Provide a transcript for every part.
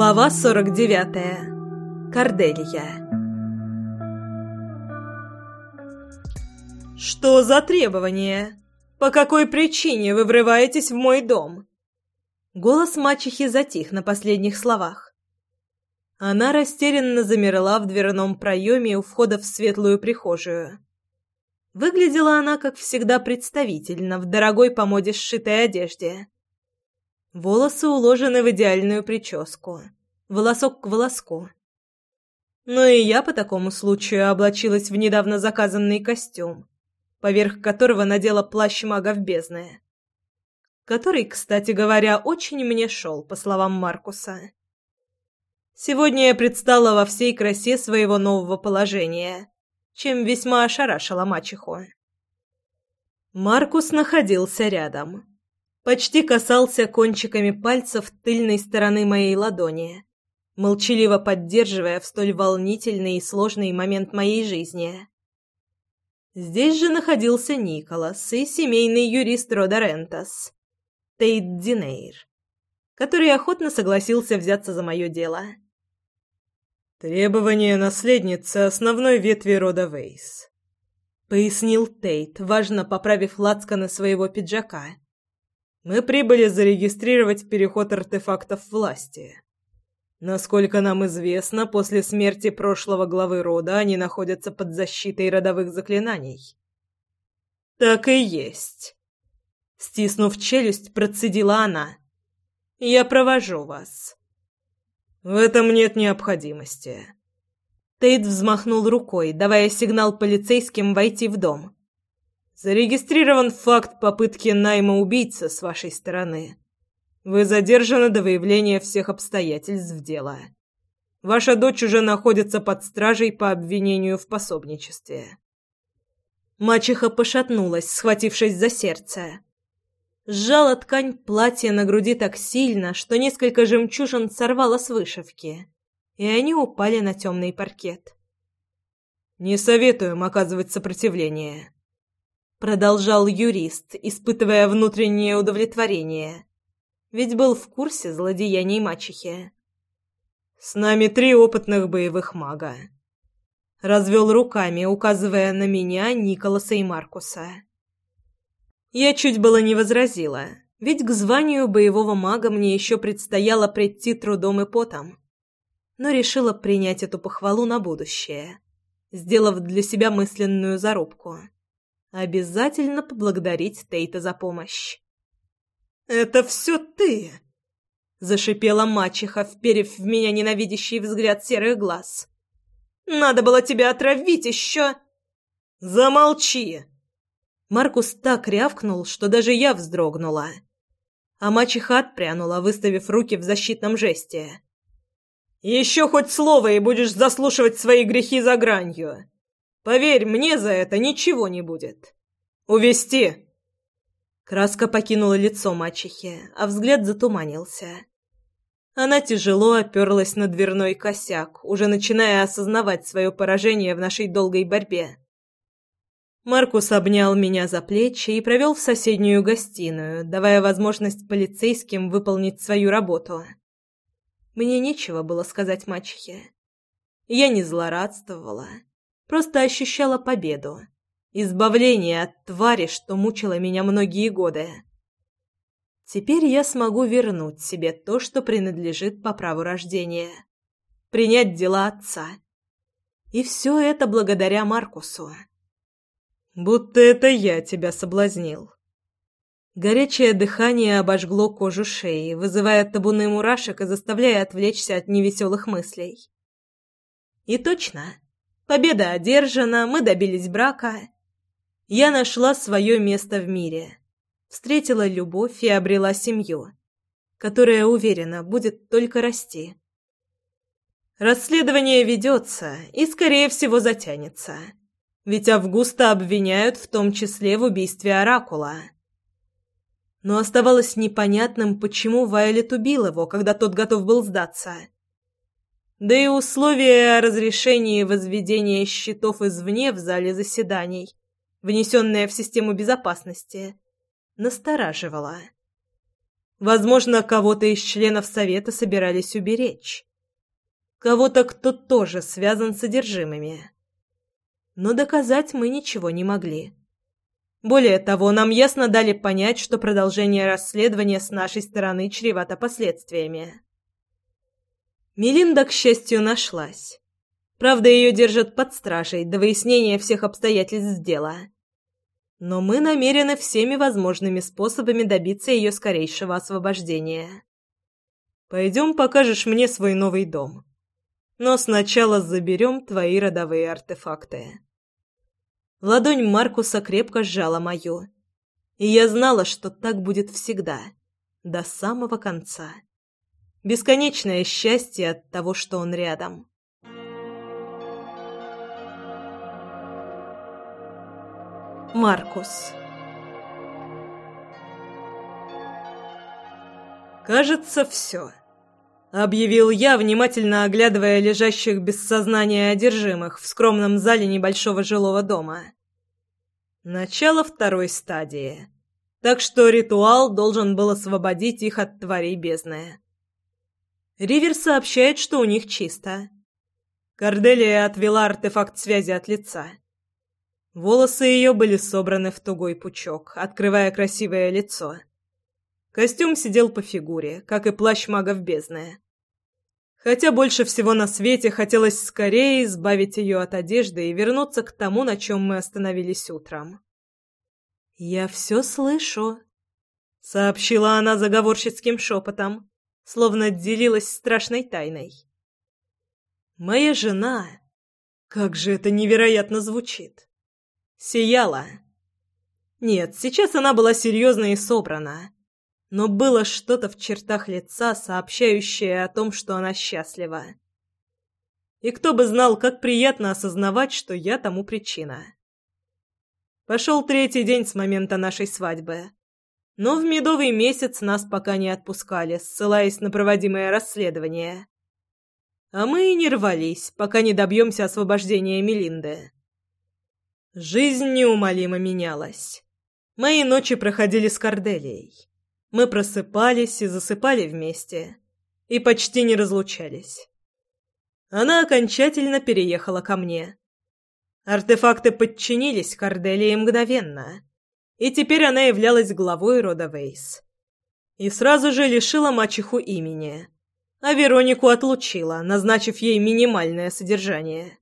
Глава 49. Корделия. «Что за требования? По какой причине вы врываетесь в мой дом?» Голос мачехи затих на последних словах. Она растерянно замерла в дверном проеме у входа в светлую прихожую. Выглядела она, как всегда, представительно, в дорогой по моде сшитой одежде. Волосы уложены в идеальную прическу, волосок к волоску. Но и я по такому случаю облачилась в недавно заказанный костюм, поверх которого надела плащ магов бездны. Который, кстати говоря, очень мне шел, по словам Маркуса. Сегодня я предстала во всей красе своего нового положения, чем весьма ошарашила мачеху. Маркус находился рядом. Почти касался кончиками пальцев тыльной стороны моей ладони, молчаливо поддерживая в столь волнительный и сложный момент моей жизни. Здесь же находился Николас и семейный юрист рода Рентас, Тейт Динейр, который охотно согласился взяться за мое дело. «Требование наследницы основной ветви рода Вейс», — пояснил Тейт, важно поправив лацканы своего пиджака. «Мы прибыли зарегистрировать переход артефактов власти. Насколько нам известно, после смерти прошлого главы рода они находятся под защитой родовых заклинаний». «Так и есть», — стиснув челюсть, процедила она. «Я провожу вас». В этом нет необходимости. Тейт взмахнул рукой, давая сигнал полицейским войти в дом. Зарегистрирован факт попытки найма убийцы с вашей стороны. Вы задержаны до выявления всех обстоятельств дела. Ваша дочь уже находится под стражей по обвинению в пособничестве. Мачеха пошатнулась, схватившись за сердце сжала ткань платья на груди так сильно, что несколько жемчужин сорвало с вышивки, и они упали на темный паркет. «Не советуем оказывать сопротивление», — продолжал юрист, испытывая внутреннее удовлетворение, ведь был в курсе злодеяний мачехи. «С нами три опытных боевых мага», — развел руками, указывая на меня, Николаса и Маркуса. Я чуть было не возразила, ведь к званию боевого мага мне еще предстояло прийти трудом и потом. Но решила принять эту похвалу на будущее, сделав для себя мысленную зарубку. Обязательно поблагодарить Тейта за помощь. «Это все ты!» — зашипела мачеха, вперев в меня ненавидящий взгляд серых глаз. «Надо было тебя отравить еще!» «Замолчи!» Маркус так рявкнул, что даже я вздрогнула. А мачеха отпрянула, выставив руки в защитном жесте. «Еще хоть слово, и будешь заслушивать свои грехи за гранью. Поверь, мне за это ничего не будет. Увести!» Краска покинула лицо мачехи, а взгляд затуманился. Она тяжело оперлась на дверной косяк, уже начиная осознавать свое поражение в нашей долгой борьбе. Маркус обнял меня за плечи и провел в соседнюю гостиную, давая возможность полицейским выполнить свою работу. Мне нечего было сказать мачехе. Я не злорадствовала, просто ощущала победу, избавление от твари, что мучила меня многие годы. Теперь я смогу вернуть себе то, что принадлежит по праву рождения, принять дела отца. И все это благодаря Маркусу. Будто это я тебя соблазнил. Горячее дыхание обожгло кожу шеи, вызывая табуны мурашек и заставляя отвлечься от невеселых мыслей. И точно. Победа одержана, мы добились брака. Я нашла свое место в мире. Встретила любовь и обрела семью, которая, уверена, будет только расти. Расследование ведется и, скорее всего, затянется. Ведь Августа обвиняют в том числе в убийстве Оракула. Но оставалось непонятным, почему Вайолет убил его, когда тот готов был сдаться. Да и условия о разрешении возведения щитов извне в зале заседаний, внесенное в систему безопасности, настораживало. Возможно, кого-то из членов совета собирались уберечь. Кого-то, кто тоже связан с содержимыми. Но доказать мы ничего не могли. Более того, нам ясно дали понять, что продолжение расследования с нашей стороны чревато последствиями. Мелинда, к счастью, нашлась. Правда, ее держат под стражей до выяснения всех обстоятельств дела. Но мы намерены всеми возможными способами добиться ее скорейшего освобождения. Пойдем покажешь мне свой новый дом. Но сначала заберем твои родовые артефакты. Ладонь Маркуса крепко сжала мою. И я знала, что так будет всегда, до самого конца. Бесконечное счастье от того, что он рядом. Маркус «Кажется, все», — объявил я, внимательно оглядывая лежащих без сознания одержимых в скромном зале небольшого жилого дома. Начало второй стадии. Так что ритуал должен был освободить их от тварей бездны. Ривер сообщает, что у них чисто. Корделия отвела артефакт связи от лица. Волосы ее были собраны в тугой пучок, открывая красивое лицо. Костюм сидел по фигуре, как и плащ магов бездны. Хотя больше всего на свете хотелось скорее избавить ее от одежды и вернуться к тому, на чем мы остановились утром. «Я все слышу», — сообщила она заговорщицким шепотом, словно делилась страшной тайной. «Моя жена...» Как же это невероятно звучит! Сияла. Нет, сейчас она была серьезна и собрана но было что-то в чертах лица, сообщающее о том, что она счастлива. И кто бы знал, как приятно осознавать, что я тому причина. Пошел третий день с момента нашей свадьбы. Но в медовый месяц нас пока не отпускали, ссылаясь на проводимое расследование. А мы и не рвались, пока не добьемся освобождения Мелинды. Жизнь неумолимо менялась. Мои ночи проходили с Корделией. Мы просыпались и засыпали вместе. И почти не разлучались. Она окончательно переехала ко мне. Артефакты подчинились Корделии мгновенно. И теперь она являлась главой рода Вейс. И сразу же лишила мачеху имени. А Веронику отлучила, назначив ей минимальное содержание.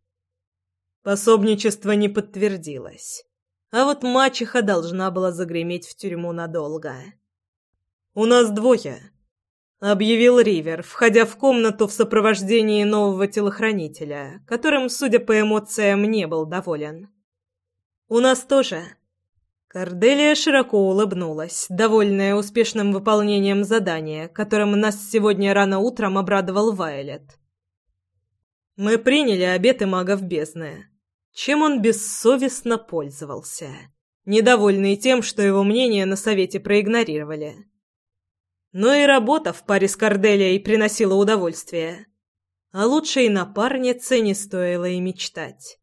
Пособничество не подтвердилось. А вот мачеха должна была загреметь в тюрьму надолго. «У нас двое», — объявил Ривер, входя в комнату в сопровождении нового телохранителя, которым, судя по эмоциям, не был доволен. «У нас тоже». Корделия широко улыбнулась, довольная успешным выполнением задания, которым нас сегодня рано утром обрадовал Вайлет. «Мы приняли обеты магов бездны. Чем он бессовестно пользовался?» недовольный тем, что его мнение на совете проигнорировали. Но и работа в паре с Корделией приносила удовольствие. А лучшей напарнице не стоило и мечтать.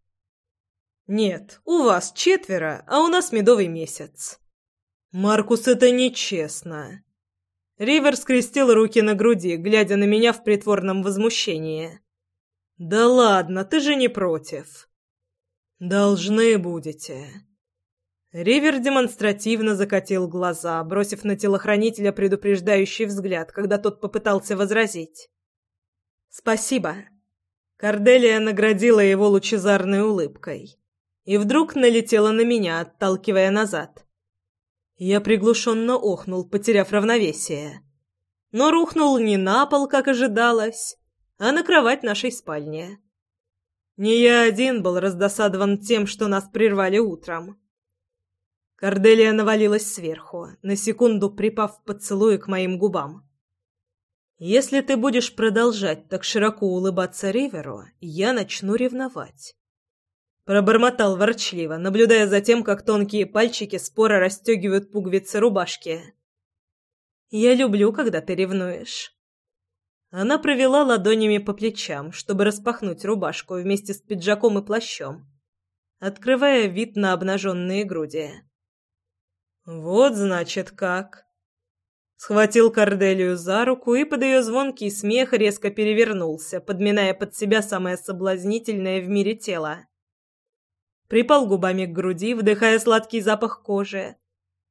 «Нет, у вас четверо, а у нас медовый месяц». «Маркус, это нечестно». Ривер скрестил руки на груди, глядя на меня в притворном возмущении. «Да ладно, ты же не против». «Должны будете». Ривер демонстративно закатил глаза, бросив на телохранителя предупреждающий взгляд, когда тот попытался возразить. «Спасибо». Корделия наградила его лучезарной улыбкой и вдруг налетела на меня, отталкивая назад. Я приглушенно охнул, потеряв равновесие. Но рухнул не на пол, как ожидалось, а на кровать нашей спальни. Не я один был раздосадован тем, что нас прервали утром. Корделия навалилась сверху, на секунду припав поцелуй к моим губам. «Если ты будешь продолжать так широко улыбаться Риверу, я начну ревновать». Пробормотал ворчливо, наблюдая за тем, как тонкие пальчики споро расстегивают пуговицы рубашки. «Я люблю, когда ты ревнуешь». Она провела ладонями по плечам, чтобы распахнуть рубашку вместе с пиджаком и плащом, открывая вид на обнаженные груди. «Вот, значит, как!» Схватил Корделию за руку и под ее звонкий смех резко перевернулся, подминая под себя самое соблазнительное в мире тело. Припал губами к груди, вдыхая сладкий запах кожи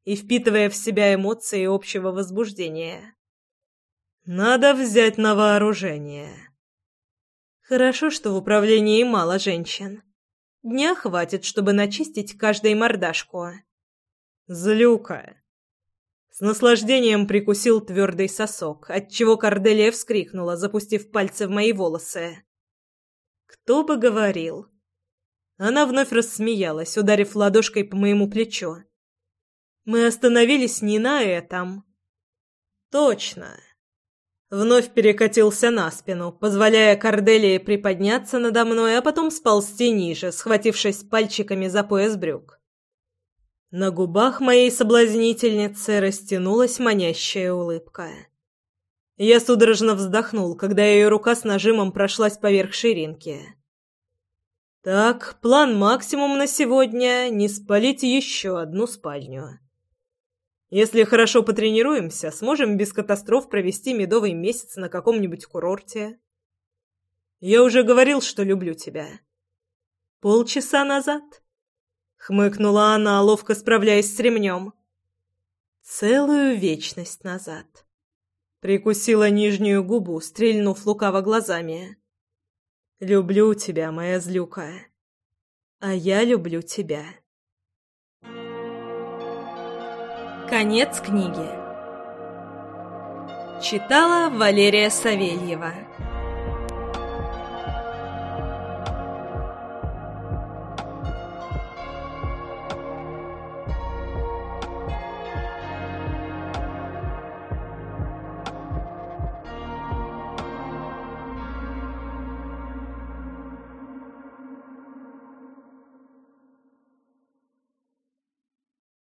и впитывая в себя эмоции общего возбуждения. «Надо взять на вооружение». Хорошо, что в управлении мало женщин. Дня хватит, чтобы начистить каждой мордашку. Злюка. С наслаждением прикусил твердый сосок, отчего Корделия вскрикнула, запустив пальцы в мои волосы. Кто бы говорил. Она вновь рассмеялась, ударив ладошкой по моему плечу. Мы остановились не на этом. Точно. Вновь перекатился на спину, позволяя Корделии приподняться надо мной, а потом сползти ниже, схватившись пальчиками за пояс брюк. На губах моей соблазнительницы растянулась манящая улыбка. Я судорожно вздохнул, когда ее рука с нажимом прошлась поверх ширинки. Так, план максимум на сегодня — не спалить еще одну спальню. Если хорошо потренируемся, сможем без катастроф провести медовый месяц на каком-нибудь курорте. Я уже говорил, что люблю тебя. Полчаса назад. Хмыкнула она, ловко справляясь с ремнем. Целую вечность назад. Прикусила нижнюю губу, стрельнув лукаво глазами. «Люблю тебя, моя злюка. А я люблю тебя». Конец книги. Читала Валерия Савельева.